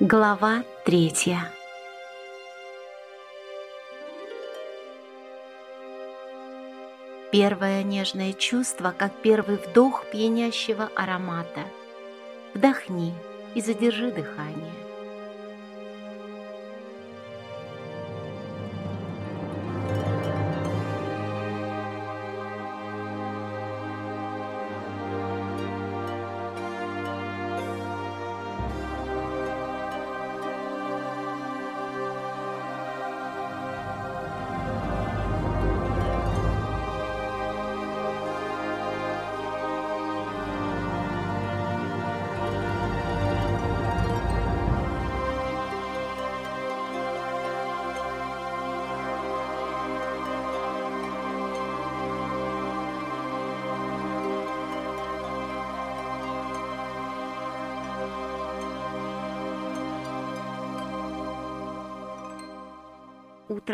Глава третья Первое нежное чувство, как первый вдох пьянящего аромата. Вдохни и задержи дыхание.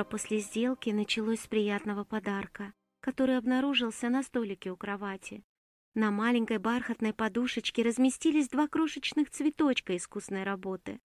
Утро после сделки началось с приятного подарка, который обнаружился на столике у кровати. На маленькой бархатной подушечке разместились два крошечных цветочка искусной работы.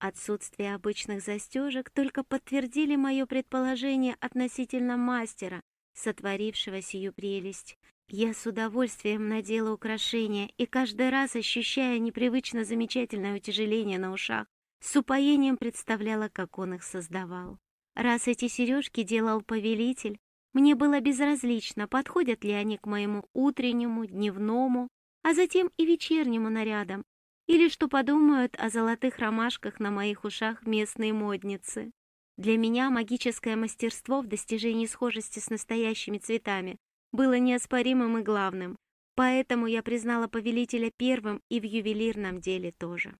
Отсутствие обычных застежек только подтвердили мое предположение относительно мастера, сотворившего сию прелесть. Я с удовольствием надела украшения и каждый раз, ощущая непривычно замечательное утяжеление на ушах, с упоением представляла, как он их создавал. Раз эти сережки делал повелитель, мне было безразлично, подходят ли они к моему утреннему, дневному, а затем и вечернему нарядам, или что подумают о золотых ромашках на моих ушах местные модницы. Для меня магическое мастерство в достижении схожести с настоящими цветами было неоспоримым и главным, поэтому я признала повелителя первым и в ювелирном деле тоже.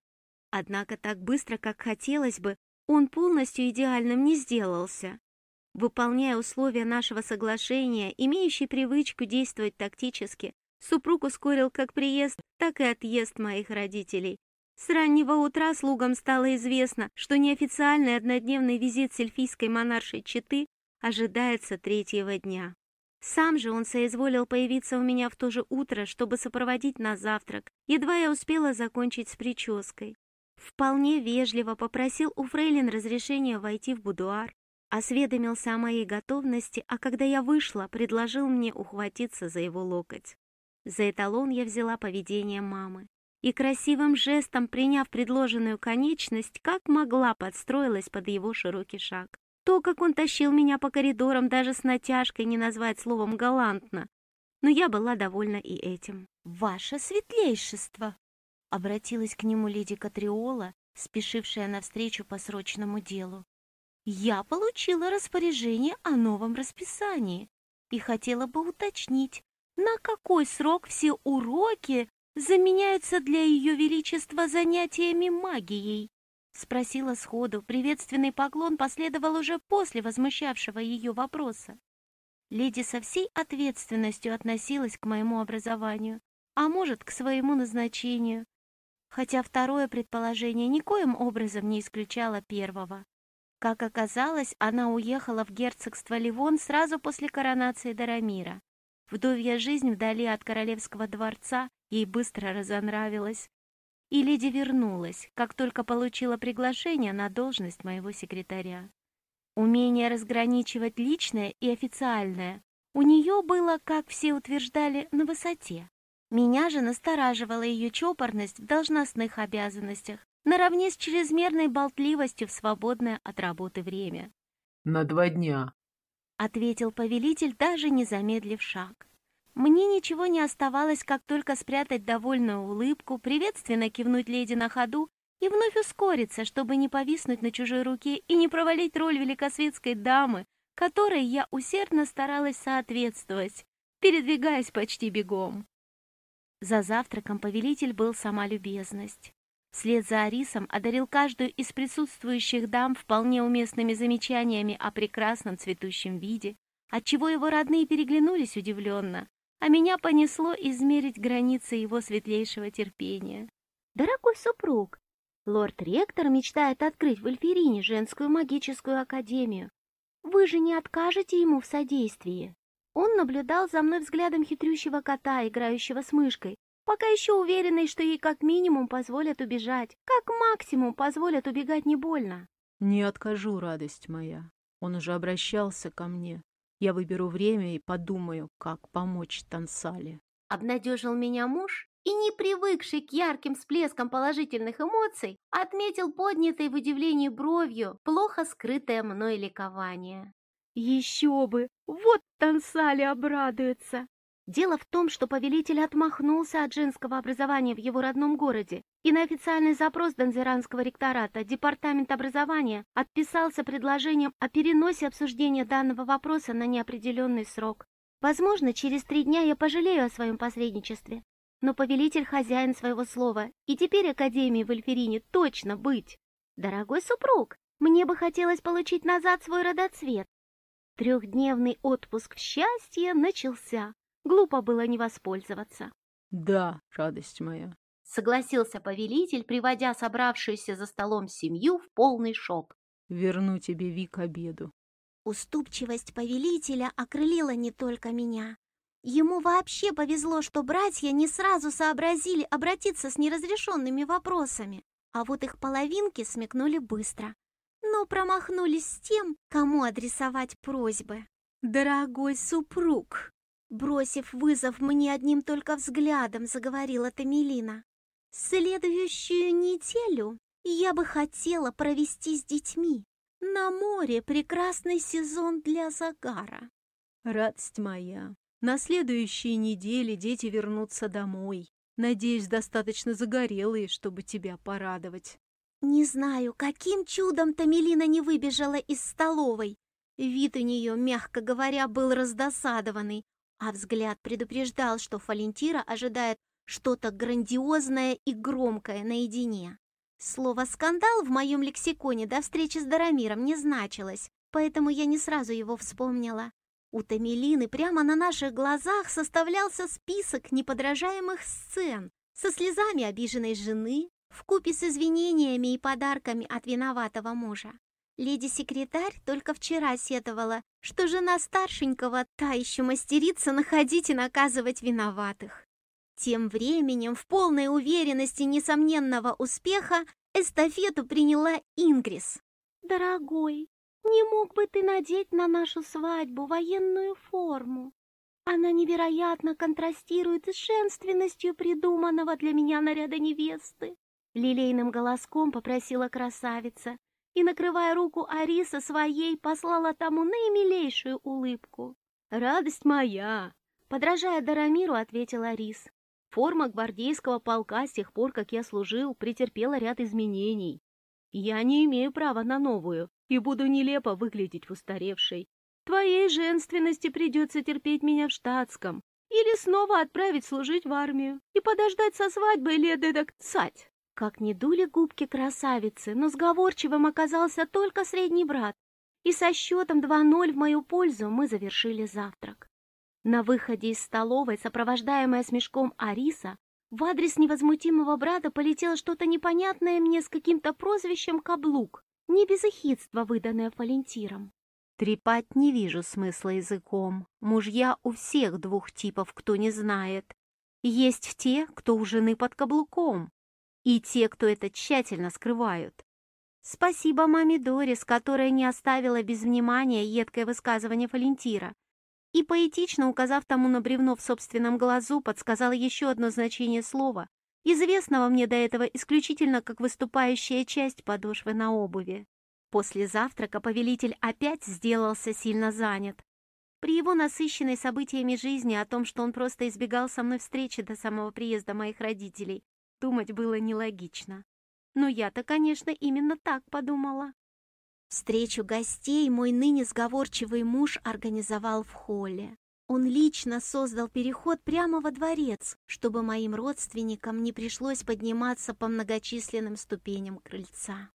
Однако так быстро, как хотелось бы, он полностью идеальным не сделался. Выполняя условия нашего соглашения, имеющий привычку действовать тактически, супруг ускорил как приезд, так и отъезд моих родителей. С раннего утра слугам стало известно, что неофициальный однодневный визит сельфийской монаршей Читы ожидается третьего дня. Сам же он соизволил появиться у меня в то же утро, чтобы сопроводить на завтрак, едва я успела закончить с прической. Вполне вежливо попросил у фрейлин разрешения войти в будуар, осведомился о моей готовности, а когда я вышла, предложил мне ухватиться за его локоть. За эталон я взяла поведение мамы и красивым жестом, приняв предложенную конечность, как могла подстроилась под его широкий шаг. То, как он тащил меня по коридорам, даже с натяжкой не назвать словом галантно. Но я была довольна и этим. «Ваше светлейшество!» Обратилась к нему леди Катриола, спешившая навстречу по срочному делу. «Я получила распоряжение о новом расписании и хотела бы уточнить, на какой срок все уроки заменяются для Ее Величества занятиями магией?» Спросила сходу, приветственный поклон последовал уже после возмущавшего ее вопроса. Леди со всей ответственностью относилась к моему образованию, а может, к своему назначению, хотя второе предположение никоим образом не исключало первого. Как оказалось, она уехала в герцогство Ливон сразу после коронации Дарамира. Вдовья жизнь вдали от королевского дворца ей быстро разонравилась, и леди вернулась, как только получила приглашение на должность моего секретаря. Умение разграничивать личное и официальное у нее было, как все утверждали, на высоте. Меня же настораживала ее чопорность в должностных обязанностях, наравне с чрезмерной болтливостью в свободное от работы время. «На два дня», — ответил повелитель, даже не замедлив шаг. Мне ничего не оставалось, как только спрятать довольную улыбку, приветственно кивнуть леди на ходу и вновь ускориться, чтобы не повиснуть на чужой руке и не провалить роль великосветской дамы, которой я усердно старалась соответствовать, передвигаясь почти бегом. За завтраком повелитель был сама любезность. Вслед за Арисом одарил каждую из присутствующих дам вполне уместными замечаниями о прекрасном цветущем виде, отчего его родные переглянулись удивленно, а меня понесло измерить границы его светлейшего терпения. «Дорогой супруг, лорд-ректор мечтает открыть в Эльфирине женскую магическую академию. Вы же не откажете ему в содействии?» Он наблюдал за мной взглядом хитрющего кота, играющего с мышкой, пока еще уверенной, что ей как минимум позволят убежать, как максимум позволят убегать не больно. «Не откажу, радость моя. Он уже обращался ко мне. Я выберу время и подумаю, как помочь Тансале». Обнадежил меня муж и, не привыкший к ярким всплескам положительных эмоций, отметил поднятой в удивлении бровью плохо скрытое мной ликование. «Еще бы! Вот Тансале обрадуется! Дело в том, что повелитель отмахнулся от женского образования в его родном городе, и на официальный запрос Донзеранского ректората Департамент образования отписался предложением о переносе обсуждения данного вопроса на неопределенный срок. Возможно, через три дня я пожалею о своем посредничестве, но повелитель хозяин своего слова, и теперь Академии в Эльферине точно быть. Дорогой супруг, мне бы хотелось получить назад свой родоцвет. Трехдневный отпуск в счастье начался. Глупо было не воспользоваться. «Да, радость моя», — согласился повелитель, приводя собравшуюся за столом семью в полный шок. «Верну тебе Вик обеду». Уступчивость повелителя окрылила не только меня. Ему вообще повезло, что братья не сразу сообразили обратиться с неразрешенными вопросами, а вот их половинки смекнули быстро, промахнулись с тем, кому адресовать просьбы. «Дорогой супруг!» Бросив вызов мне одним только взглядом, заговорила Тамилина. «Следующую неделю я бы хотела провести с детьми. На море прекрасный сезон для загара». «Радость моя, на следующей неделе дети вернутся домой. Надеюсь, достаточно загорелые, чтобы тебя порадовать». Не знаю, каким чудом Тамилина не выбежала из столовой. Вид у нее, мягко говоря, был раздосадованный, а взгляд предупреждал, что Фалентира ожидает что-то грандиозное и громкое наедине. Слово «скандал» в моем лексиконе до встречи с Дарамиром не значилось, поэтому я не сразу его вспомнила. У Тамилины прямо на наших глазах составлялся список неподражаемых сцен со слезами обиженной жены, вкупе с извинениями и подарками от виноватого мужа. Леди-секретарь только вчера сетовала, что жена старшенького та еще мастерица находить и наказывать виноватых. Тем временем, в полной уверенности несомненного успеха, эстафету приняла Ингрис. «Дорогой, не мог бы ты надеть на нашу свадьбу военную форму? Она невероятно контрастирует с женственностью придуманного для меня наряда невесты!» Лилейным голоском попросила красавица, и, накрывая руку Ариса своей, послала тому наимилейшую улыбку. «Радость моя!» Подражая Дарамиру, ответил Арис. «Форма гвардейского полка с тех пор, как я служил, претерпела ряд изменений. Я не имею права на новую и буду нелепо выглядеть в устаревшей. Твоей женственности придется терпеть меня в штатском или снова отправить служить в армию и подождать со свадьбой лет эдак цать». Как не дули губки красавицы, но сговорчивым оказался только средний брат, и со счетом 2-0 в мою пользу мы завершили завтрак. На выходе из столовой, сопровождаемая смешком Ариса, в адрес невозмутимого брата полетело что-то непонятное мне с каким-то прозвищем «каблук», не без эхидства, выданное Валентиром. Трепать не вижу смысла языком. Мужья у всех двух типов, кто не знает. Есть те, кто у жены под каблуком, и те, кто это тщательно скрывают. Спасибо маме Дорис, которая не оставила без внимания едкое высказывание Валентира и, поэтично указав тому на бревно в собственном глазу, подсказала еще одно значение слова, известного мне до этого исключительно как выступающая часть подошвы на обуви. После завтрака повелитель опять сделался сильно занят. При его насыщенной событиями жизни о том, что он просто избегал со мной встречи до самого приезда моих родителей, Думать было нелогично. Но я-то, конечно, именно так подумала. Встречу гостей мой ныне сговорчивый муж организовал в холле. Он лично создал переход прямо во дворец, чтобы моим родственникам не пришлось подниматься по многочисленным ступеням крыльца.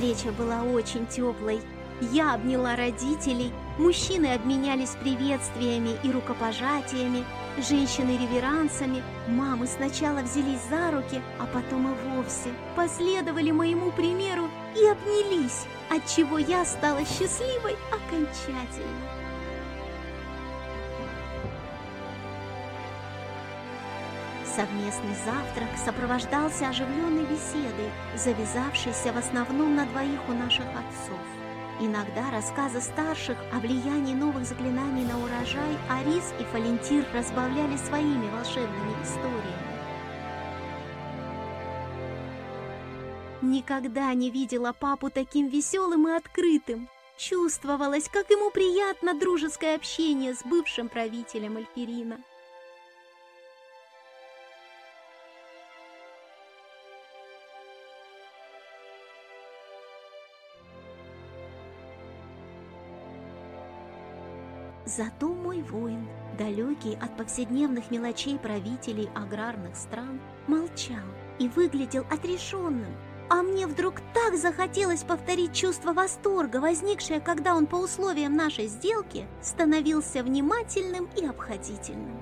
Встреча была очень теплой. Я обняла родителей, мужчины обменялись приветствиями и рукопожатиями, женщины реверансами, мамы сначала взялись за руки, а потом и вовсе последовали моему примеру и обнялись, отчего я стала счастливой окончательно. Совместный завтрак сопровождался оживленной беседой, завязавшейся в основном на двоих у наших отцов. Иногда рассказы старших о влиянии новых заклинаний на урожай Арис и Фалентир разбавляли своими волшебными историями. Никогда не видела папу таким веселым и открытым. Чувствовалось, как ему приятно дружеское общение с бывшим правителем Альферина. Зато мой воин, далекий от повседневных мелочей правителей аграрных стран, молчал и выглядел отрешенным. А мне вдруг так захотелось повторить чувство восторга, возникшее, когда он по условиям нашей сделки становился внимательным и обходительным.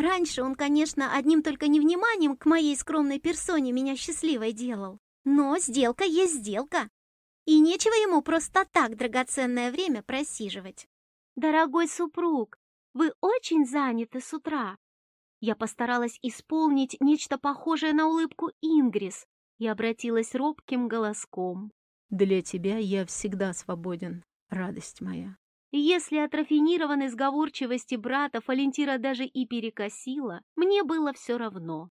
Раньше он, конечно, одним только невниманием к моей скромной персоне меня счастливой делал. Но сделка есть сделка. И нечего ему просто так драгоценное время просиживать. «Дорогой супруг, вы очень заняты с утра». Я постаралась исполнить нечто похожее на улыбку Ингрис и обратилась робким голоском. «Для тебя я всегда свободен, радость моя». Если от рафинированной сговорчивости брата Фалентира даже и перекосила, мне было все равно.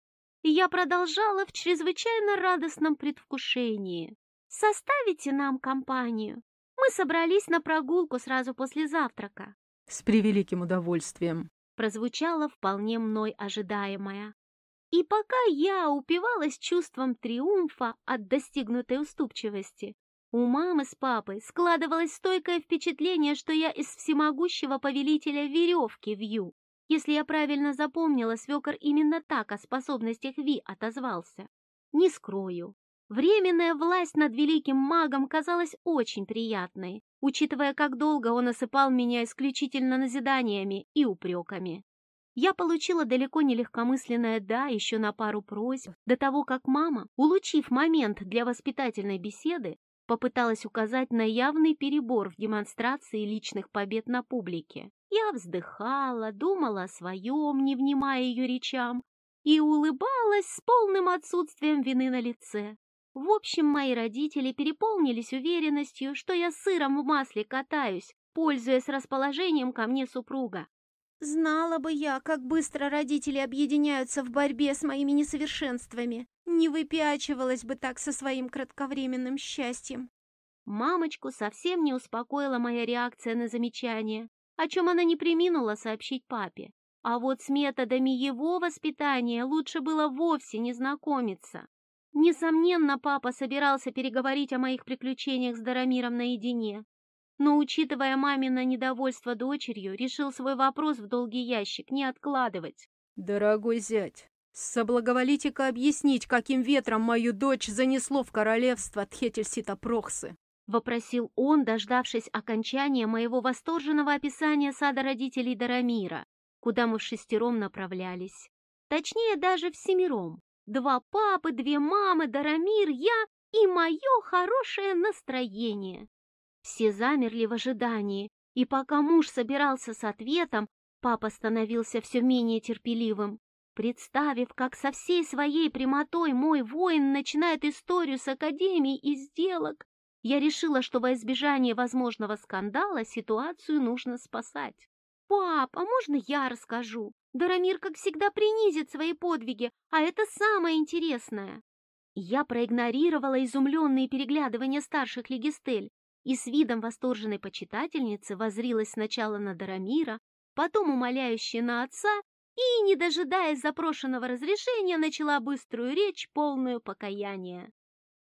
Я продолжала в чрезвычайно радостном предвкушении. «Составите нам компанию. Мы собрались на прогулку сразу после завтрака». «С превеликим удовольствием», прозвучало вполне мной ожидаемое. И пока я упивалась чувством триумфа от достигнутой уступчивости, у мамы с папой складывалось стойкое впечатление, что я из всемогущего повелителя веревки вью. Если я правильно запомнила, свекор именно так о способностях Ви отозвался. Не скрою. Временная власть над великим магом казалась очень приятной, учитывая, как долго он осыпал меня исключительно назиданиями и упреками. Я получила далеко не легкомысленное «да» еще на пару просьб, до того, как мама, улучив момент для воспитательной беседы, попыталась указать на явный перебор в демонстрации личных побед на публике. Я вздыхала, думала о своем, не внимая ее речам, и улыбалась с полным отсутствием вины на лице. В общем, мои родители переполнились уверенностью, что я сыром в масле катаюсь, пользуясь расположением ко мне супруга. Знала бы я, как быстро родители объединяются в борьбе с моими несовершенствами. Не выпячивалась бы так со своим кратковременным счастьем. Мамочку совсем не успокоила моя реакция на замечание, о чем она не приминула сообщить папе. А вот с методами его воспитания лучше было вовсе не знакомиться. Несомненно, папа собирался переговорить о моих приключениях с Дарамиром наедине, но, учитывая мамино недовольство дочерью, решил свой вопрос в долгий ящик не откладывать. «Дорогой зять, соблаговолите-ка объяснить, каким ветром мою дочь занесло в королевство Тхетельсита Прохсы?» — вопросил он, дождавшись окончания моего восторженного описания сада родителей Дарамира, куда мы в шестером направлялись. Точнее, даже в семером. Два папы, две мамы, Дарамир, я и мое хорошее настроение. Все замерли в ожидании, и пока муж собирался с ответом, папа становился все менее терпеливым. Представив, как со всей своей прямотой мой воин начинает историю с академией и сделок, я решила, что во избежание возможного скандала ситуацию нужно спасать. «Пап, а можно я расскажу? Дарамир, как всегда, принизит свои подвиги, а это самое интересное!» Я проигнорировала изумленные переглядывания старших легистель и с видом восторженной почитательницы возрилась сначала на Дарамира, потом умоляюще на отца и, не дожидаясь запрошенного разрешения, начала быструю речь, полную покаяния.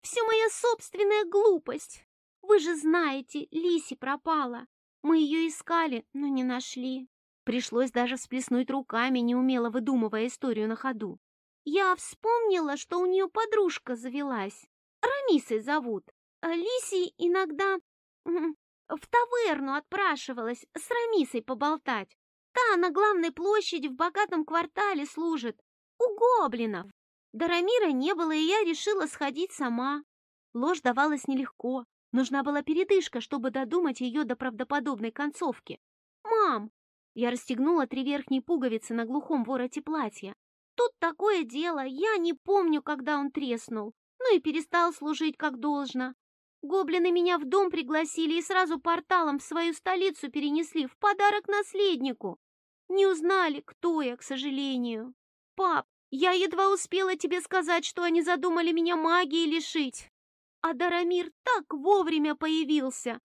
«Все моя собственная глупость! Вы же знаете, Лиси пропала. Мы ее искали, но не нашли. Пришлось даже всплеснуть руками, неумело выдумывая историю на ходу. Я вспомнила, что у нее подружка завелась. Рамисой зовут. А Лиси иногда в таверну отпрашивалась с Рамисой поболтать. Та на главной площади в богатом квартале служит. У гоблинов. До Рамира не было, и я решила сходить сама. Ложь давалась нелегко. Нужна была передышка, чтобы додумать ее до правдоподобной концовки. «Мам!» Я расстегнула три верхние пуговицы на глухом вороте платья. «Тут такое дело, я не помню, когда он треснул, ну и перестал служить как должно. Гоблины меня в дом пригласили и сразу порталом в свою столицу перенесли в подарок наследнику. Не узнали, кто я, к сожалению. Пап, я едва успела тебе сказать, что они задумали меня магией лишить. А Дарамир так вовремя появился.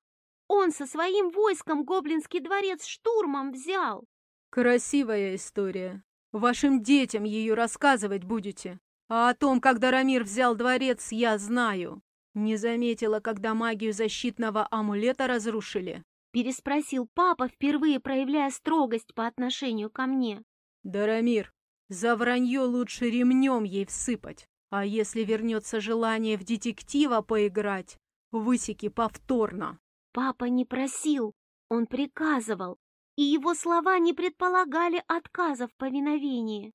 Он со своим войском гоблинский дворец штурмом взял. Красивая история. Вашим детям ее рассказывать будете. А о том, как Дарамир взял дворец, я знаю. Не заметила, когда магию защитного амулета разрушили? Переспросил папа, впервые проявляя строгость по отношению ко мне. Дарамир, за вранье лучше ремнем ей всыпать. А если вернется желание в детектива поиграть, высеки повторно. Папа не просил, он приказывал, и его слова не предполагали отказа в повиновении.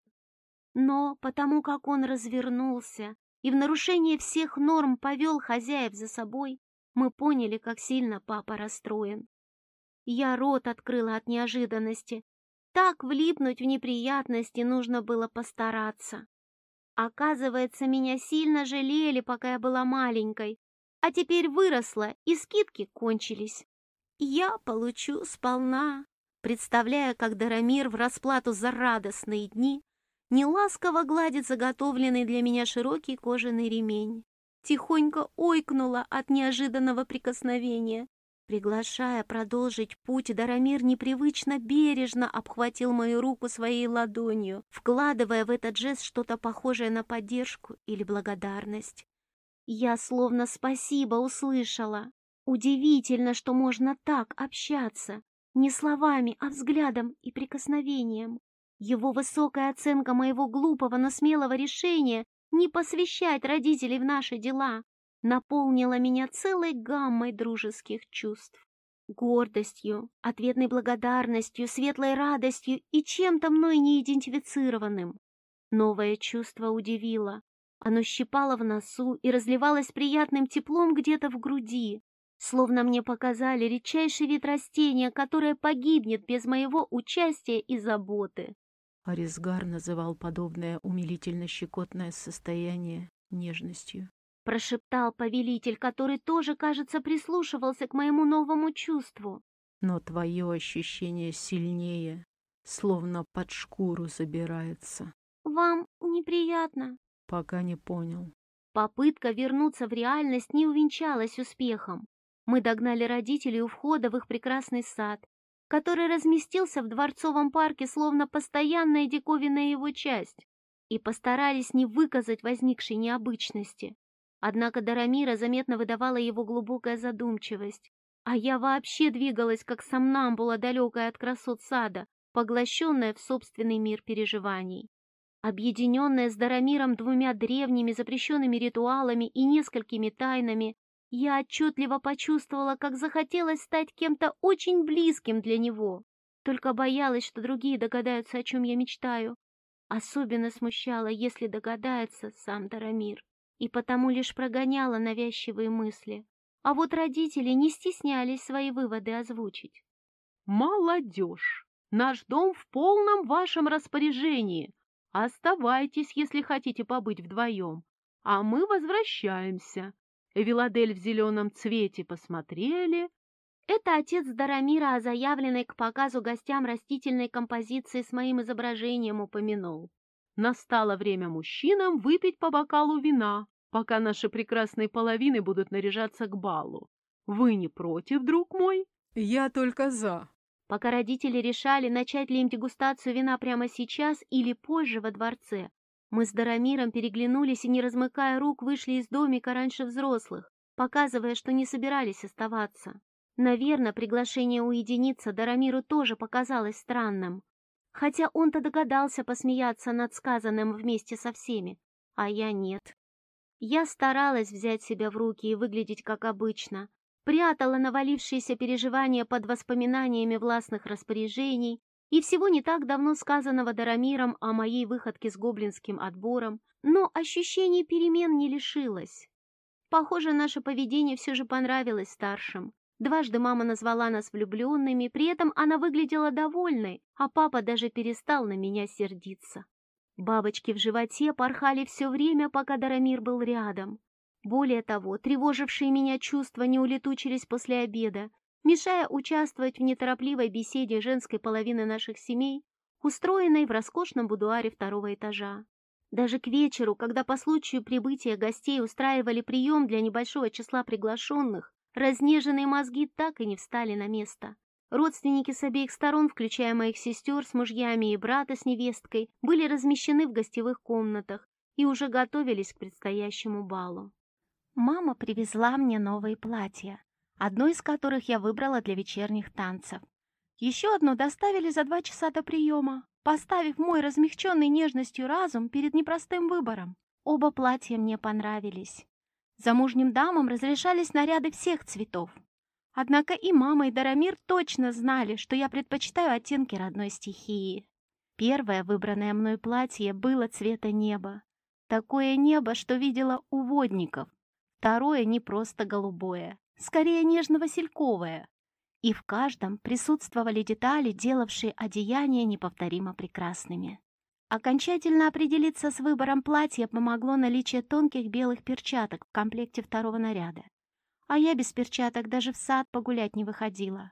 Но потому как он развернулся и в нарушение всех норм повел хозяев за собой, мы поняли, как сильно папа расстроен. Я рот открыла от неожиданности. Так влипнуть в неприятности нужно было постараться. Оказывается, меня сильно жалели, пока я была маленькой, а теперь выросла, и скидки кончились. Я получу сполна, представляя, как Дарамир в расплату за радостные дни неласково гладит заготовленный для меня широкий кожаный ремень. Тихонько ойкнула от неожиданного прикосновения. Приглашая продолжить путь, Дарамир непривычно бережно обхватил мою руку своей ладонью, вкладывая в этот жест что-то похожее на поддержку или благодарность. Я словно спасибо услышала. Удивительно, что можно так общаться, не словами, а взглядом и прикосновением. Его высокая оценка моего глупого, но смелого решения не посвящать родителей в наши дела наполнила меня целой гаммой дружеских чувств. Гордостью, ответной благодарностью, светлой радостью и чем-то мной не идентифицированным. Новое чувство удивило. Оно щипало в носу и разливалось приятным теплом где-то в груди, словно мне показали редчайший вид растения, которое погибнет без моего участия и заботы. Арисгар называл подобное умилительно-щекотное состояние нежностью. Прошептал повелитель, который тоже, кажется, прислушивался к моему новому чувству. Но твое ощущение сильнее, словно под шкуру забирается. Вам неприятно? Пока не понял. Попытка вернуться в реальность не увенчалась успехом. Мы догнали родителей у входа в их прекрасный сад который разместился в Дворцовом парке словно постоянная диковинная его часть, и постарались не выказать возникшей необычности. Однако Дарамира заметно выдавала его глубокая задумчивость, а я вообще двигалась как сомнамбула, далекая от красот сада, поглощенная в собственный мир переживаний. Объединенная с Дарамиром двумя древними запрещенными ритуалами и несколькими тайнами, я отчетливо почувствовала, как захотелось стать кем-то очень близким для него. Только боялась, что другие догадаются, о чем я мечтаю. Особенно смущало, если догадается сам Дарамир. И потому лишь прогоняла навязчивые мысли. А вот родители не стеснялись свои выводы озвучить. «Молодежь! Наш дом в полном вашем распоряжении. Оставайтесь, если хотите побыть вдвоем. А мы возвращаемся. Виладель в зеленом цвете посмотрели. Это отец Дарамира о заявленной к показу гостям растительной композиции с моим изображением упомянул. Настало время мужчинам выпить по бокалу вина, пока наши прекрасные половины будут наряжаться к балу. Вы не против, друг мой? Я только за. Пока родители решали, начать ли им дегустацию вина прямо сейчас или позже во дворце, мы с Дарамиром переглянулись и, не размыкая рук, вышли из домика раньше взрослых, показывая, что не собирались оставаться. Наверное, приглашение уединиться Дарамиру тоже показалось странным. Хотя он-то догадался посмеяться над сказанным вместе со всеми, а я нет. Я старалась взять себя в руки и выглядеть как обычно, прятала навалившиеся переживания под воспоминаниями властных распоряжений и всего не так давно сказанного Дарамиром о моей выходке с гоблинским отбором, но ощущение перемен не лишилось. Похоже, наше поведение все же понравилось старшим. Дважды мама назвала нас влюбленными, при этом она выглядела довольной, а папа даже перестал на меня сердиться. Бабочки в животе порхали все время, пока Дарамир был рядом. Более того, тревожившие меня чувства не улетучились после обеда, мешая участвовать в неторопливой беседе женской половины наших семей, устроенной в роскошном будуаре второго этажа. Даже к вечеру, когда по случаю прибытия гостей устраивали прием для небольшого числа приглашенных, Разнеженные мозги так и не встали на место. Родственники с обеих сторон, включая моих сестер с мужьями и брата с невесткой, были размещены в гостевых комнатах и уже готовились к предстоящему балу. Мама привезла мне новые платья, одно из которых я выбрала для вечерних танцев. Еще одно доставили за два часа до приема, поставив мой размягченный нежностью разум перед непростым выбором. Оба платья мне понравились. Замужним дамам разрешались наряды всех цветов. Однако и мама, и Дарамир точно знали, что я предпочитаю оттенки родной стихии. Первое выбранное мной платье было цвета неба. Такое небо, что видела у водников. Второе не просто голубое, скорее нежно-васильковое. И в каждом присутствовали детали, делавшие одеяния неповторимо прекрасными. Окончательно определиться с выбором платья помогло наличие тонких белых перчаток в комплекте второго наряда. А я без перчаток даже в сад погулять не выходила.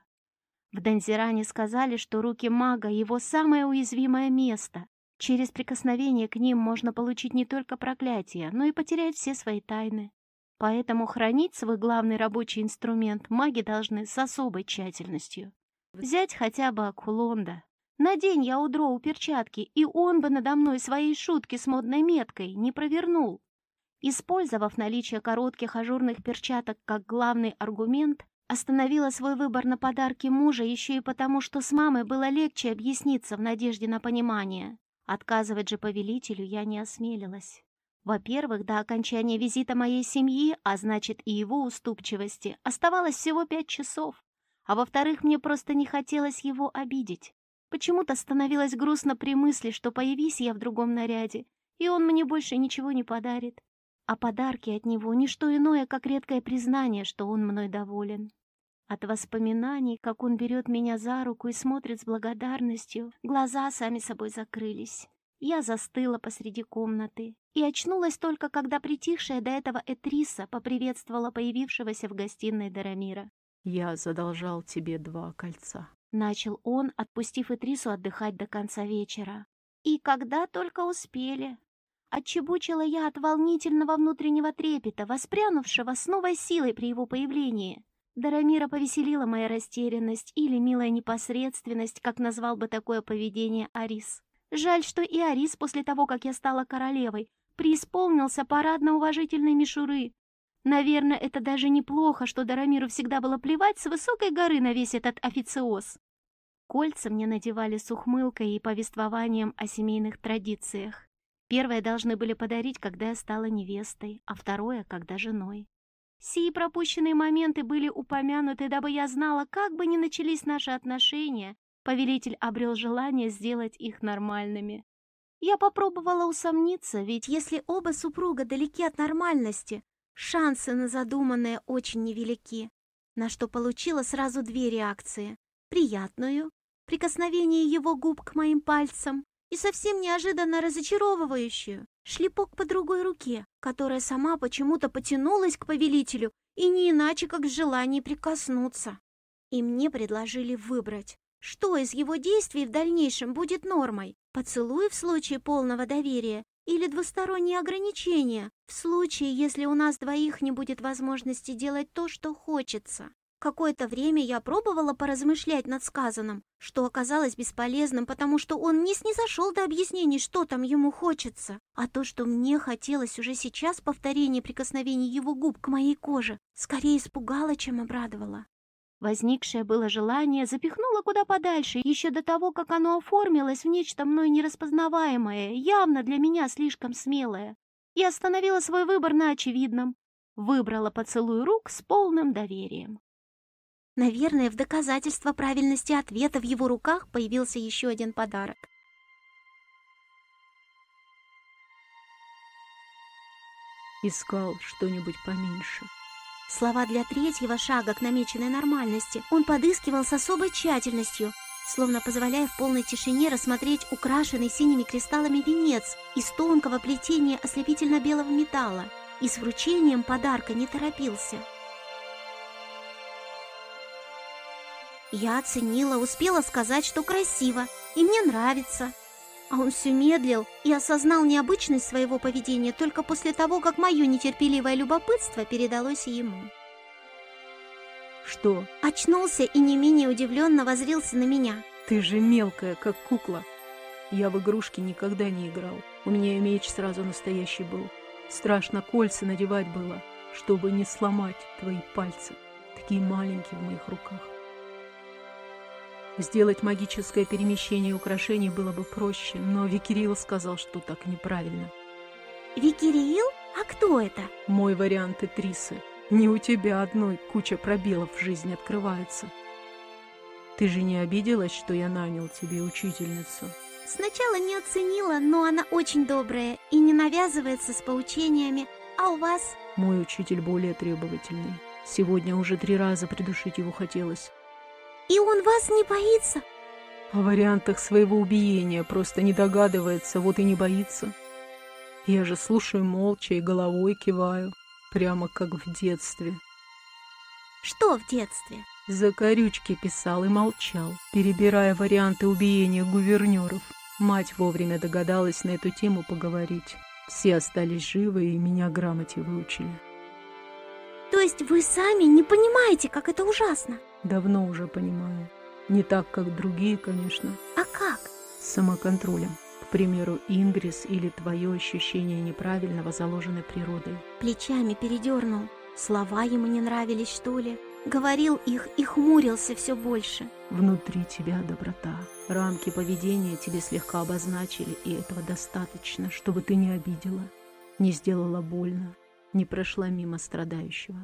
В Данзиране сказали, что руки мага — его самое уязвимое место. Через прикосновение к ним можно получить не только проклятие, но и потерять все свои тайны. Поэтому хранить свой главный рабочий инструмент маги должны с особой тщательностью. Взять хотя бы Акулонда. Надень я у Дроу перчатки, и он бы надо мной своей шутки с модной меткой не провернул. Использовав наличие коротких ажурных перчаток как главный аргумент, остановила свой выбор на подарки мужа еще и потому, что с мамой было легче объясниться в надежде на понимание. Отказывать же повелителю я не осмелилась. Во-первых, до окончания визита моей семьи, а значит и его уступчивости, оставалось всего пять часов. А во-вторых, мне просто не хотелось его обидеть. Почему-то становилось грустно при мысли, что появись я в другом наряде, и он мне больше ничего не подарит. А подарки от него — не что иное, как редкое признание, что он мной доволен. От воспоминаний, как он берет меня за руку и смотрит с благодарностью, глаза сами собой закрылись. Я застыла посреди комнаты и очнулась только, когда притихшая до этого Этриса поприветствовала появившегося в гостиной Дарамира. «Я задолжал тебе два кольца», Начал он, отпустив Итрису отдыхать до конца вечера. И когда только успели. Отчебучила я от волнительного внутреннего трепета, воспрянувшего с новой силой при его появлении. Дарамира повеселила моя растерянность или милая непосредственность, как назвал бы такое поведение Арис. Жаль, что и Арис после того, как я стала королевой, преисполнился парадно-уважительной мишуры, Наверное, это даже неплохо, что Дарамиру всегда было плевать с высокой горы на весь этот официоз. Кольца мне надевали с ухмылкой и повествованием о семейных традициях. Первое должны были подарить, когда я стала невестой, а второе — когда женой. Сии пропущенные моменты были упомянуты, дабы я знала, как бы ни начались наши отношения, повелитель обрел желание сделать их нормальными. Я попробовала усомниться, ведь если оба супруга далеки от нормальности, Шансы на задуманное очень невелики, на что получила сразу две реакции. Приятную, прикосновение его губ к моим пальцам, и совсем неожиданно разочаровывающую, шлепок по другой руке, которая сама почему-то потянулась к повелителю и не иначе, как в желании прикоснуться. И мне предложили выбрать, что из его действий в дальнейшем будет нормой. Поцелуй в случае полного доверия или двусторонние ограничения, в случае, если у нас двоих не будет возможности делать то, что хочется. Какое-то время я пробовала поразмышлять над сказанным, что оказалось бесполезным, потому что он не снизошел до объяснений, что там ему хочется. А то, что мне хотелось уже сейчас повторение прикосновений его губ к моей коже, скорее испугало, чем обрадовало. Возникшее было желание запихнуло куда подальше, еще до того, как оно оформилось в нечто мной нераспознаваемое, явно для меня слишком смелое, и остановила свой выбор на очевидном. Выбрала поцелуй рук с полным доверием. Наверное, в доказательство правильности ответа в его руках появился еще один подарок. Искал что-нибудь поменьше. Слова для третьего шага к намеченной нормальности он подыскивал с особой тщательностью, словно позволяя в полной тишине рассмотреть украшенный синими кристаллами венец из тонкого плетения ослепительно-белого металла и с вручением подарка не торопился. Я оценила, успела сказать, что красиво и мне нравится. А он все медлил и осознал необычность своего поведения только после того, как мое нетерпеливое любопытство передалось ему. Что? Очнулся и не менее удивленно возрился на меня. Ты же мелкая, как кукла. Я в игрушки никогда не играл. У меня и меч сразу настоящий был. Страшно кольца надевать было, чтобы не сломать твои пальцы. Такие маленькие в моих руках. Сделать магическое перемещение украшений было бы проще, но Викирил сказал, что так неправильно. Викирил? А кто это? Мой вариант Этрисы. Не у тебя одной куча пробелов в жизни открывается. Ты же не обиделась, что я нанял тебе учительницу? Сначала не оценила, но она очень добрая и не навязывается с поучениями. А у вас? Мой учитель более требовательный. Сегодня уже три раза придушить его хотелось. И он вас не боится? О вариантах своего убиения просто не догадывается, вот и не боится. Я же слушаю молча и головой киваю, прямо как в детстве. Что в детстве? Закорючки писал и молчал, перебирая варианты убиения гувернеров. Мать вовремя догадалась на эту тему поговорить. Все остались живы и меня грамоте выучили. То есть вы сами не понимаете, как это ужасно? Давно уже понимаю. Не так, как другие, конечно. А как? С самоконтролем. К примеру, Ингрис или твое ощущение неправильного заложенной природой. Плечами передернул. Слова ему не нравились, что ли? Говорил их и хмурился все больше. Внутри тебя доброта. Рамки поведения тебе слегка обозначили, и этого достаточно, чтобы ты не обидела, не сделала больно, не прошла мимо страдающего.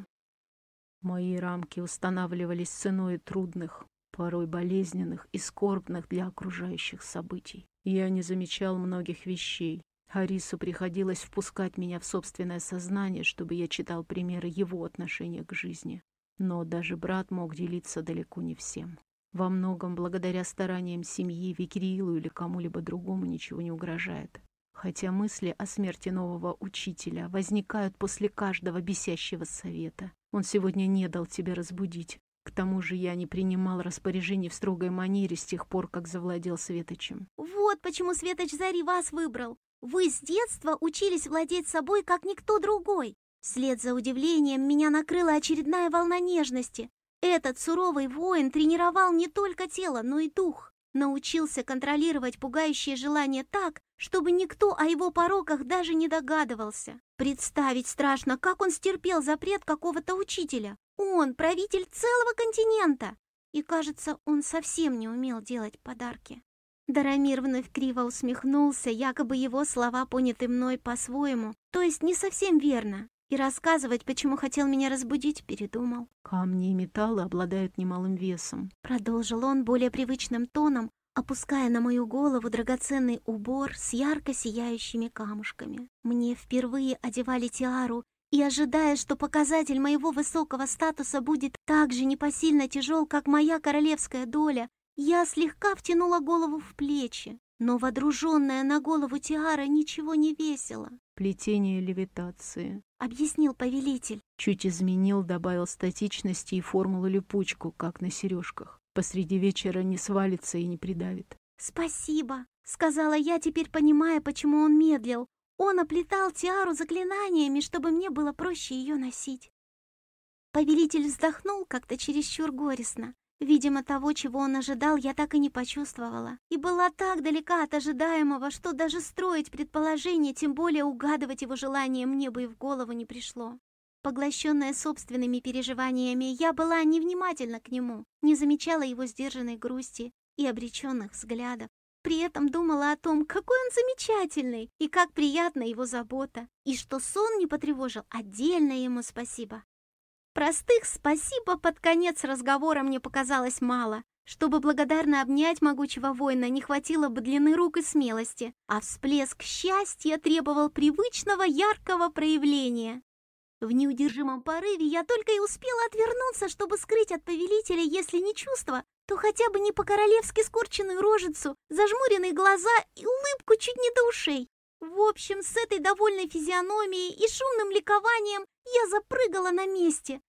Мои рамки устанавливались ценой трудных, порой болезненных и скорбных для окружающих событий. Я не замечал многих вещей. Харису приходилось впускать меня в собственное сознание, чтобы я читал примеры его отношения к жизни. Но даже брат мог делиться далеко не всем. Во многом благодаря стараниям семьи Викриилу или кому-либо другому ничего не угрожает. Хотя мысли о смерти нового учителя возникают после каждого бесящего совета. Он сегодня не дал тебя разбудить. К тому же я не принимал распоряжений в строгой манере с тех пор, как завладел Светочем. Вот почему Светоч Зари вас выбрал. Вы с детства учились владеть собой, как никто другой. Вслед за удивлением меня накрыла очередная волна нежности. Этот суровый воин тренировал не только тело, но и дух. Научился контролировать пугающие желания так, чтобы никто о его пороках даже не догадывался. Представить страшно, как он стерпел запрет какого-то учителя. Он правитель целого континента. И, кажется, он совсем не умел делать подарки. Дарамир вновь криво усмехнулся, якобы его слова поняты мной по-своему, то есть не совсем верно. И рассказывать, почему хотел меня разбудить, передумал. «Камни и металлы обладают немалым весом», — продолжил он более привычным тоном, опуская на мою голову драгоценный убор с ярко сияющими камушками. Мне впервые одевали тиару, и ожидая, что показатель моего высокого статуса будет так же непосильно тяжел, как моя королевская доля, я слегка втянула голову в плечи, но водруженная на голову тиара ничего не весила. «Плетение левитации», — объяснил повелитель. Чуть изменил, добавил статичности и формулу-липучку, как на сережках посреди вечера не свалится и не придавит. «Спасибо», — сказала я, теперь понимая, почему он медлил. Он оплетал тиару заклинаниями, чтобы мне было проще ее носить. Повелитель вздохнул как-то чересчур горестно. Видимо, того, чего он ожидал, я так и не почувствовала. И была так далека от ожидаемого, что даже строить предположение, тем более угадывать его желание, мне бы и в голову не пришло. Поглощенная собственными переживаниями, я была невнимательна к нему, не замечала его сдержанной грусти и обреченных взглядов. При этом думала о том, какой он замечательный и как приятна его забота, и что сон не потревожил, отдельно ему спасибо. Простых спасибо под конец разговора мне показалось мало. Чтобы благодарно обнять могучего воина, не хватило бы длины рук и смелости, а всплеск счастья требовал привычного яркого проявления. В неудержимом порыве я только и успела отвернуться, чтобы скрыть от повелителя, если не чувство, то хотя бы не по-королевски скорченную рожицу, зажмуренные глаза и улыбку чуть не до ушей. В общем, с этой довольной физиономией и шумным ликованием я запрыгала на месте.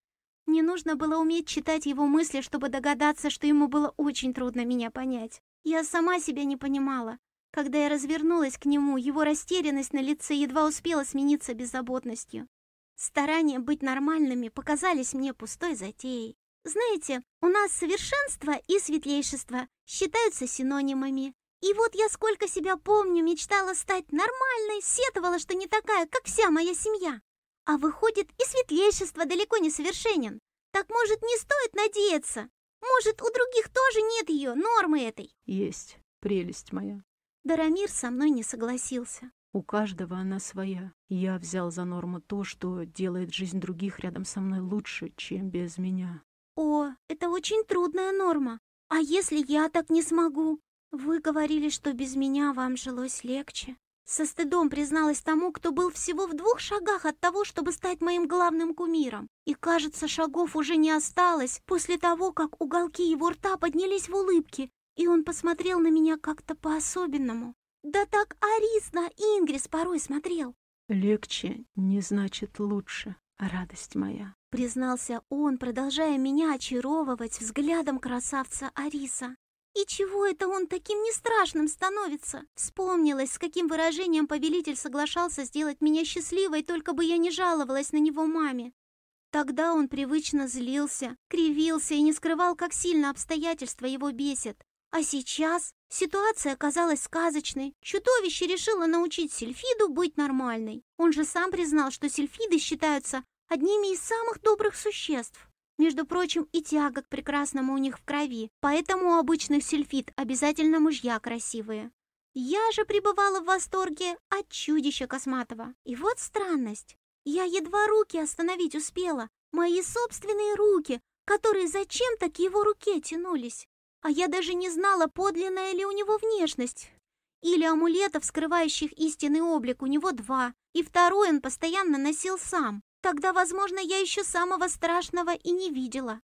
Не нужно было уметь читать его мысли, чтобы догадаться, что ему было очень трудно меня понять. Я сама себя не понимала. Когда я развернулась к нему, его растерянность на лице едва успела смениться беззаботностью. Старания быть нормальными показались мне пустой затеей. Знаете, у нас совершенство и светлейшество считаются синонимами. И вот я сколько себя помню, мечтала стать нормальной, сетовала, что не такая, как вся моя семья. А выходит, и светлейшество далеко не совершенен. Так, может, не стоит надеяться? Может, у других тоже нет ее, нормы этой? Есть, прелесть моя. Дарамир со мной не согласился. У каждого она своя. Я взял за норму то, что делает жизнь других рядом со мной лучше, чем без меня. О, это очень трудная норма. А если я так не смогу? Вы говорили, что без меня вам жилось легче. Со стыдом призналась тому, кто был всего в двух шагах от того, чтобы стать моим главным кумиром. И, кажется, шагов уже не осталось после того, как уголки его рта поднялись в улыбке, и он посмотрел на меня как-то по-особенному. Да так Арис на Ингрис порой смотрел. «Легче не значит лучше, радость моя», — признался он, продолжая меня очаровывать взглядом красавца Ариса. И чего это он таким не страшным становится? Вспомнилось, с каким выражением повелитель соглашался сделать меня счастливой, только бы я не жаловалась на него маме. Тогда он привычно злился, кривился и не скрывал, как сильно обстоятельства его бесят. А сейчас ситуация оказалась сказочной. Чудовище решило научить Сильфиду быть нормальной. Он же сам признал, что сильфиды считаются одними из самых добрых существ. Между прочим, и тяга к прекрасному у них в крови, поэтому у обычных сельфит обязательно мужья красивые. Я же пребывала в восторге от чудища косматого. И вот странность. Я едва руки остановить успела. Мои собственные руки, которые зачем-то к его руке тянулись. А я даже не знала, подлинная ли у него внешность. Или амулетов, скрывающих истинный облик, у него два, и второй он постоянно носил сам. Тогда, возможно, я еще самого страшного и не видела.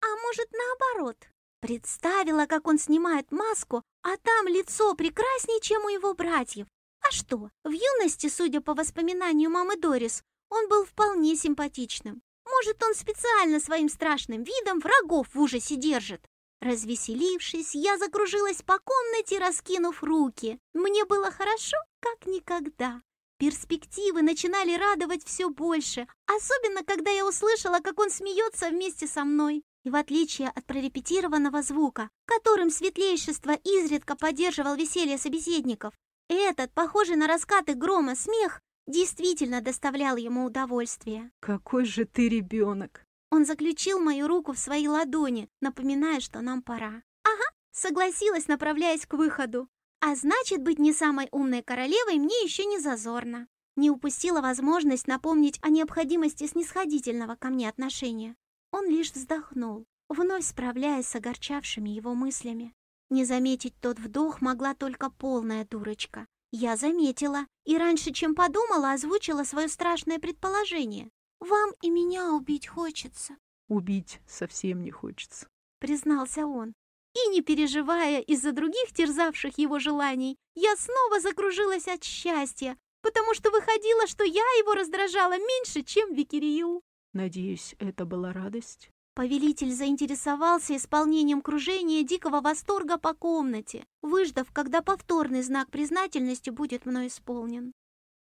А может, наоборот. Представила, как он снимает маску, а там лицо прекраснее, чем у его братьев. А что, в юности, судя по воспоминанию мамы Дорис, он был вполне симпатичным. Может, он специально своим страшным видом врагов в ужасе держит. Развеселившись, я закружилась по комнате, раскинув руки. Мне было хорошо, как никогда. Перспективы начинали радовать все больше, особенно когда я услышала, как он смеется вместе со мной. И в отличие от прорепетированного звука, которым светлейшество изредка поддерживал веселье собеседников, этот, похожий на раскаты грома смех, действительно доставлял ему удовольствие. «Какой же ты ребенок!» Он заключил мою руку в свои ладони, напоминая, что нам пора. «Ага», согласилась, направляясь к выходу. А значит, быть не самой умной королевой мне еще не зазорно. Не упустила возможность напомнить о необходимости снисходительного ко мне отношения. Он лишь вздохнул, вновь справляясь с огорчавшими его мыслями. Не заметить тот вдох могла только полная дурочка. Я заметила и раньше, чем подумала, озвучила свое страшное предположение. «Вам и меня убить хочется». «Убить совсем не хочется», — признался он. И не переживая из-за других терзавших его желаний, я снова закружилась от счастья, потому что выходило, что я его раздражала меньше, чем Викириил. Надеюсь, это была радость? Повелитель заинтересовался исполнением кружения дикого восторга по комнате, выждав, когда повторный знак признательности будет мной исполнен.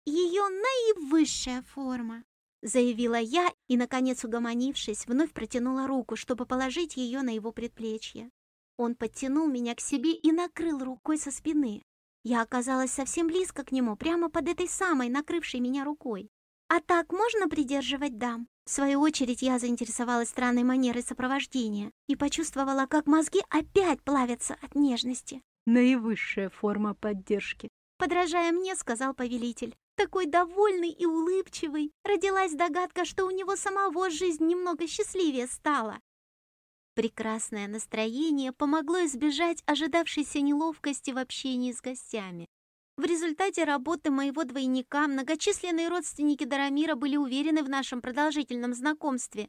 Ее наивысшая форма, заявила я и, наконец угомонившись, вновь протянула руку, чтобы положить ее на его предплечье. Он подтянул меня к себе и накрыл рукой со спины. Я оказалась совсем близко к нему, прямо под этой самой накрывшей меня рукой. «А так можно придерживать дам?» — В свою очередь я заинтересовалась странной манерой сопровождения и почувствовала, как мозги опять плавятся от нежности. Наивысшая форма поддержки. Подражая мне, сказал повелитель. Такой довольный и улыбчивый. Родилась догадка, что у него самого жизнь немного счастливее стала. Прекрасное настроение помогло избежать ожидавшейся неловкости в общении с гостями. В результате работы моего двойника многочисленные родственники Дарамира были уверены в нашем продолжительном знакомстве,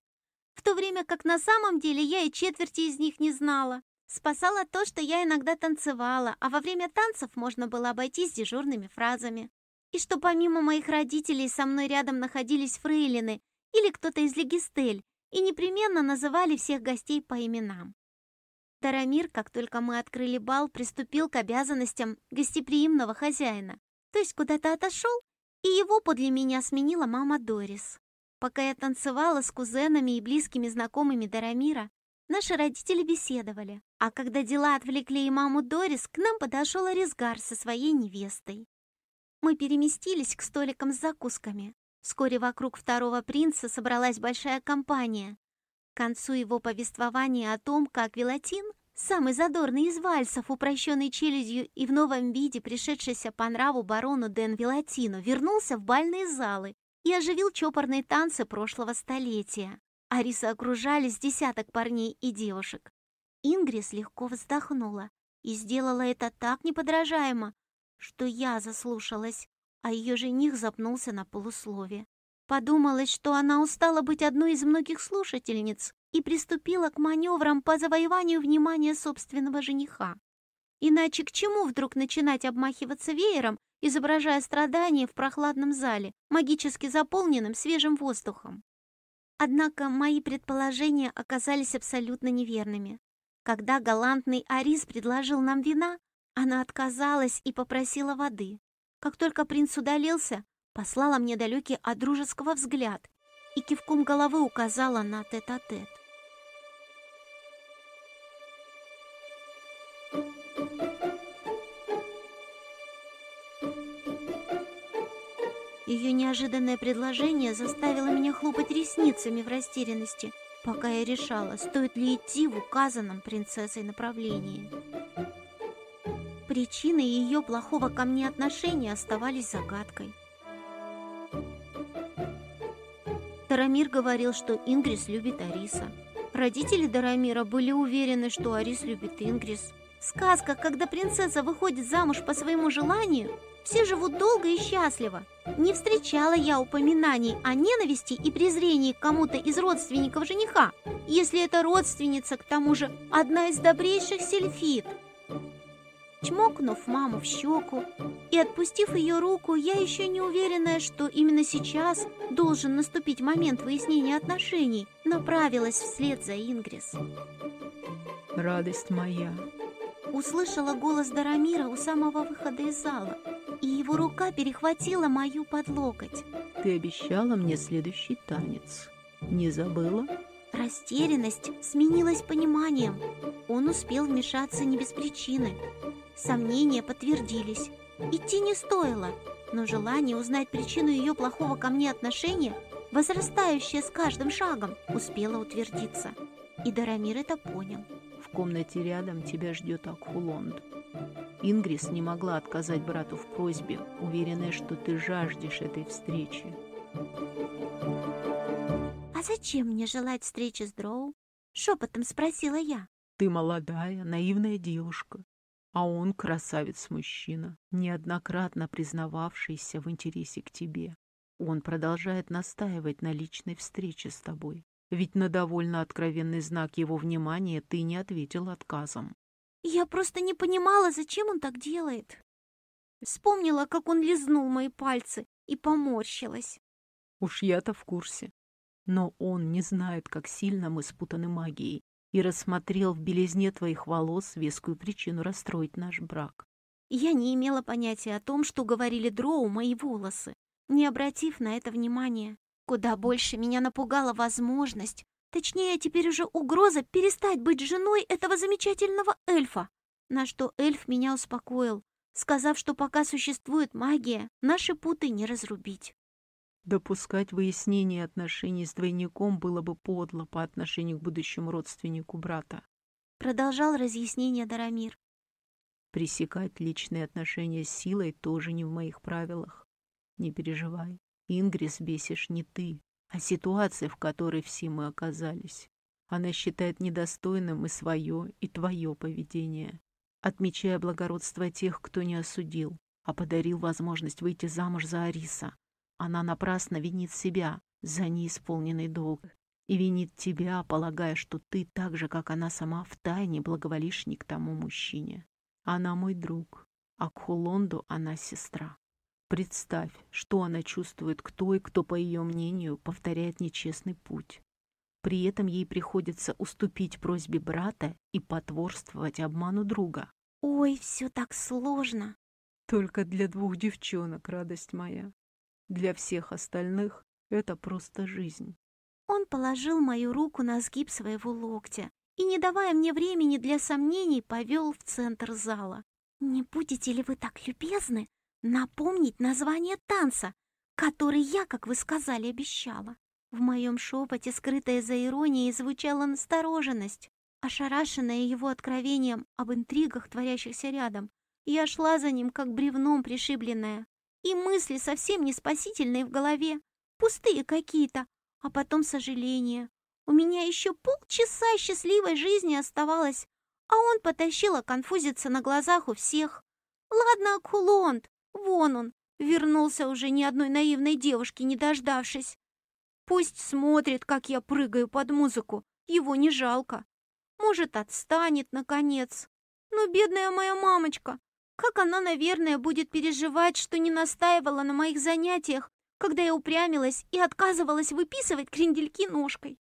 в то время как на самом деле я и четверти из них не знала. Спасало то, что я иногда танцевала, а во время танцев можно было обойтись дежурными фразами. И что помимо моих родителей со мной рядом находились фрейлины или кто-то из Легистель, и непременно называли всех гостей по именам. Тарамир, как только мы открыли бал, приступил к обязанностям гостеприимного хозяина, то есть куда-то отошел, и его подле меня сменила мама Дорис. Пока я танцевала с кузенами и близкими знакомыми Дарамира, наши родители беседовали, а когда дела отвлекли и маму Дорис, к нам подошел Арисгар со своей невестой. Мы переместились к столикам с закусками. Вскоре вокруг второго принца собралась большая компания, к концу его повествования о том, как Велатин, самый задорный из вальсов, упрощенный челюстью и в новом виде пришедшийся по нраву барону Ден Велатину, вернулся в бальные залы и оживил чопорные танцы прошлого столетия. Арисы окружали с десяток парней и девушек. Ингрис легко вздохнула и сделала это так неподражаемо, что я заслушалась, а ее жених запнулся на полуслове. Подумалось, что она устала быть одной из многих слушательниц и приступила к маневрам по завоеванию внимания собственного жениха. Иначе к чему вдруг начинать обмахиваться веером, изображая страдания в прохладном зале, магически заполненным свежим воздухом? Однако мои предположения оказались абсолютно неверными. Когда галантный Арис предложил нам вина, она отказалась и попросила воды. Как только принц удалился, послала мне далекий от дружеского взгляд и кивком головы указала на тет-а-тет. Ее неожиданное предложение заставило меня хлопать ресницами в растерянности, пока я решала, стоит ли идти в указанном принцессой направлении. Причины ее плохого ко мне отношения оставались загадкой. Тарамир говорил, что Ингрис любит Ариса. Родители Дарамира были уверены, что Арис любит Ингрис. Сказка, когда принцесса выходит замуж по своему желанию, все живут долго и счастливо. Не встречала я упоминаний о ненависти и презрении к кому-то из родственников жениха, если эта родственница, к тому же, одна из добрейших сельфит – Чмокнув маму в щеку и отпустив ее руку, я еще не уверенная, что именно сейчас должен наступить момент выяснения отношений, направилась вслед за Ингрис. «Радость моя!» Услышала голос Дарамира у самого выхода из зала, и его рука перехватила мою под локоть. «Ты обещала мне следующий танец. Не забыла?» Растерянность сменилась пониманием. Он успел вмешаться не без причины. Сомнения подтвердились. Идти не стоило, но желание узнать причину ее плохого ко мне отношения, возрастающее с каждым шагом, успело утвердиться. И Дарамир это понял. В комнате рядом тебя ждет Акхулонд. Ингрис не могла отказать брату в просьбе, уверенная, что ты жаждешь этой встречи. «А зачем мне желать встречи с Дроу?» — шепотом спросила я. «Ты молодая, наивная девушка. А он красавец-мужчина, неоднократно признававшийся в интересе к тебе. Он продолжает настаивать на личной встрече с тобой. Ведь на довольно откровенный знак его внимания ты не ответил отказом. Я просто не понимала, зачем он так делает. Вспомнила, как он лизнул мои пальцы и поморщилась. Уж я-то в курсе. Но он не знает, как сильно мы спутаны магией, и рассмотрел в белизне твоих волос вескую причину расстроить наш брак. Я не имела понятия о том, что говорили дроу мои волосы, не обратив на это внимания. Куда больше меня напугала возможность, точнее, теперь уже угроза перестать быть женой этого замечательного эльфа, на что эльф меня успокоил, сказав, что пока существует магия, наши путы не разрубить. Допускать выяснение отношений с двойником было бы подло по отношению к будущему родственнику брата. Продолжал разъяснение Дарамир. Пресекать личные отношения с силой тоже не в моих правилах. Не переживай, Ингрис бесишь не ты, а ситуация, в которой все мы оказались. Она считает недостойным и свое, и твое поведение, отмечая благородство тех, кто не осудил, а подарил возможность выйти замуж за Ариса. Она напрасно винит себя за неисполненный долг и винит тебя, полагая, что ты так же, как она сама, втайне благоволишь не к тому мужчине. Она мой друг, а к Хулонду она сестра. Представь, что она чувствует к той, кто, по ее мнению, повторяет нечестный путь. При этом ей приходится уступить просьбе брата и потворствовать обману друга. Ой, все так сложно. Только для двух девчонок, радость моя. Для всех остальных это просто жизнь. Он положил мою руку на сгиб своего локтя и, не давая мне времени для сомнений, повел в центр зала. «Не будете ли вы так любезны напомнить название танца, который я, как вы сказали, обещала?» В моем шепоте, скрытая за иронией, звучала настороженность. Ошарашенная его откровением об интригах, творящихся рядом, я шла за ним, как бревном пришибленная. И мысли совсем не спасительные в голове, пустые какие-то, а потом сожаление. У меня еще полчаса счастливой жизни оставалось, а он потащил оконфузиться на глазах у всех. Ладно, Акулонт, вон он, вернулся уже ни одной наивной девушки не дождавшись. Пусть смотрит, как я прыгаю под музыку, его не жалко. Может, отстанет, наконец. Но бедная моя мамочка, как она, наверное, будет переживать, что не настаивала на моих занятиях, когда я упрямилась и отказывалась выписывать крендельки ножкой.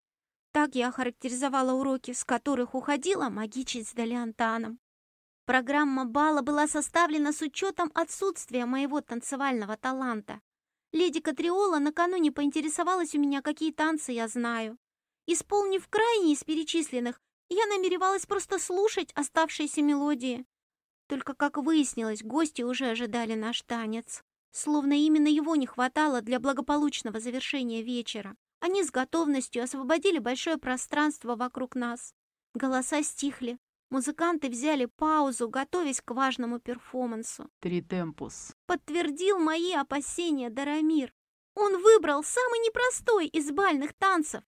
Так я охарактеризовала уроки, с которых уходила магичить с Далиантаном. Программа бала была составлена с учетом отсутствия моего танцевального таланта. Леди Катриола накануне поинтересовалась у меня, какие танцы я знаю. Исполнив крайние из перечисленных, я намеревалась просто слушать оставшиеся мелодии. Только, как выяснилось, гости уже ожидали наш танец. Словно именно его не хватало для благополучного завершения вечера. Они с готовностью освободили большое пространство вокруг нас. Голоса стихли. Музыканты взяли паузу, готовясь к важному перформансу. Три темпус. Подтвердил мои опасения Дарамир. Он выбрал самый непростой из бальных танцев.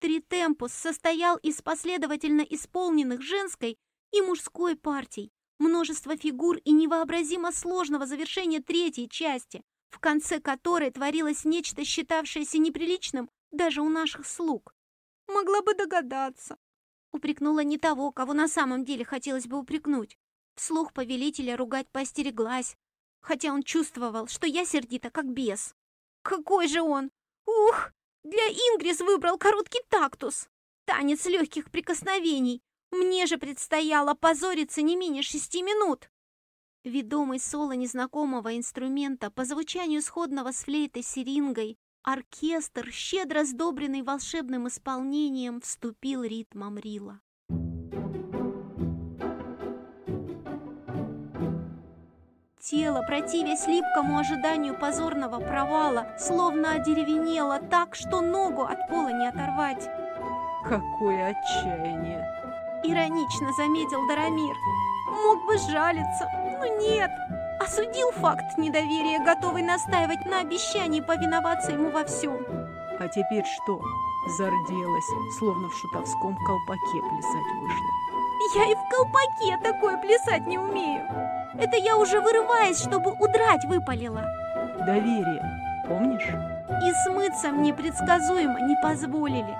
Три темпус состоял из последовательно исполненных женской и мужской партий множество фигур и невообразимо сложного завершения третьей части, в конце которой творилось нечто, считавшееся неприличным даже у наших слуг. Могла бы догадаться. Упрекнула не того, кого на самом деле хотелось бы упрекнуть. Вслух повелителя ругать поостереглась, хотя он чувствовал, что я сердита, как бес. Какой же он! Ух! Для Ингрис выбрал короткий тактус. Танец легких прикосновений, мне же предстояло позориться не менее шести минут. Ведомый соло незнакомого инструмента по звучанию сходного с флейтой сирингой, оркестр, щедро сдобренный волшебным исполнением, вступил ритмом рила. Тело, противясь липкому ожиданию позорного провала, словно одеревенело так, что ногу от пола не оторвать. Какое отчаяние! Иронично заметил Дарамир. Мог бы жалиться, но нет. Осудил факт недоверия, готовый настаивать на обещании повиноваться ему во всем. А теперь что? Зарделась, словно в шутовском колпаке плясать вышла. Я и в колпаке такое плясать не умею. Это я уже вырываясь, чтобы удрать, выпалила. Доверие, помнишь? И смыться мне предсказуемо не позволили.